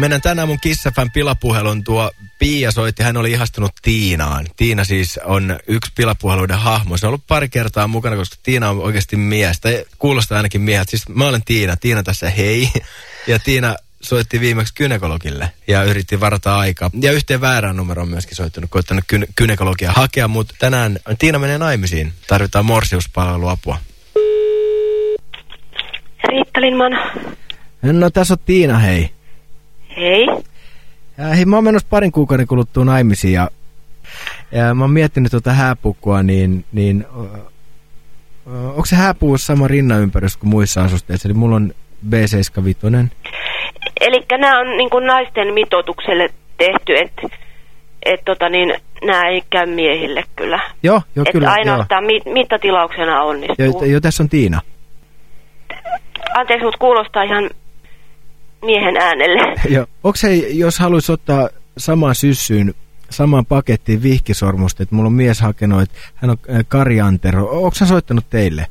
Mennään tänään mun kissafän pilapuhelun. Tuo Pia soitti, hän oli ihastunut Tiinaan. Tiina siis on yksi pilapuheluiden hahmo. Se on ollut pari kertaa mukana, koska Tiina on oikeasti mies. Tai kuulostaa ainakin mieheltä. Siis mä olen Tiina, Tiina tässä hei. Ja Tiina soitti viimeksi kynekologille ja yritti varata aikaa. Ja yhteen väärään numeroon myöskin soittanut, koittanut ky- kynekologia hakea, mutta tänään Tiina menee naimisiin. Tarvitaan morsiuspalveluapua. Riitta Lindman. No tässä on Tiina, hei. Hei. Ja, hei, mä oon menossa parin kuukauden kuluttua naimisiin ja, ja mä oon miettinyt tuota hääpukua, niin, niin onko se hääpuu sama rinnanympärys kuin muissa asusteissa? Eli mulla on B75. Eli nämä on niin kuin naisten mitoitukselle tehty, että et tota niin, nämä ei käy miehille kyllä. Joo, joo Et kyllä. ainoastaan mi mittatilauksena onnistuu. Jo, jo, tässä on Tiina. Anteeksi, mutta kuulostaa ihan miehen äänelle. Joo. Onko se, jos haluaisi ottaa samaan syssyyn, samaan pakettiin vihkisormusta, että mulla on mies hakenut, että hän on äh, Kari Antero. Onko hän soittanut teille?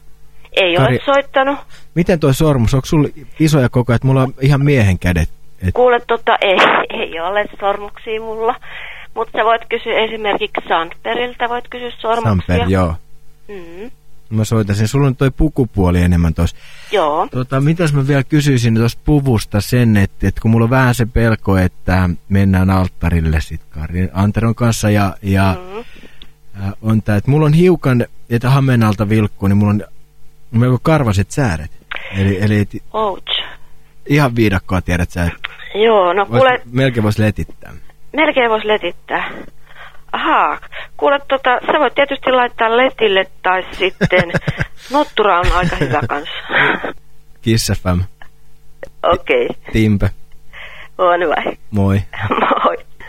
Ei Kari- ole soittanut. Miten toi sormus, onko sulla isoja koko että mulla on ihan miehen kädet? Et, Kuule, tota, ei, ei ole sormuksia mulla. Mutta sä voit kysyä esimerkiksi Sandperiltä, voit kysyä sormuksia. Samper, joo. Mm, Mä soitan sen. Sulla on toi pukupuoli enemmän tuossa. joo. Tota, mitäs mä vielä kysyisin tuosta puvusta sen, että, että kun mulla on vähän se pelko, että mennään alttarille sit Kari Anteron kanssa ja, ja Mm. on tää, että mulla on hiukan, että hamen alta vilkkuu, niin mulla on melko karvaset sääret. Eli, eli et, Ouch. ihan viidakkoa tiedät sä, Joo, no vois, kuule, melkein voisi letittää. melkein voisi letittää. Ahaa, kuule, tota, sä voit tietysti laittaa letille tai sitten nottura on aika hyvä kanssa. Kiss FM, Okei, okay. Timpe, on hyvä. moi. Moi.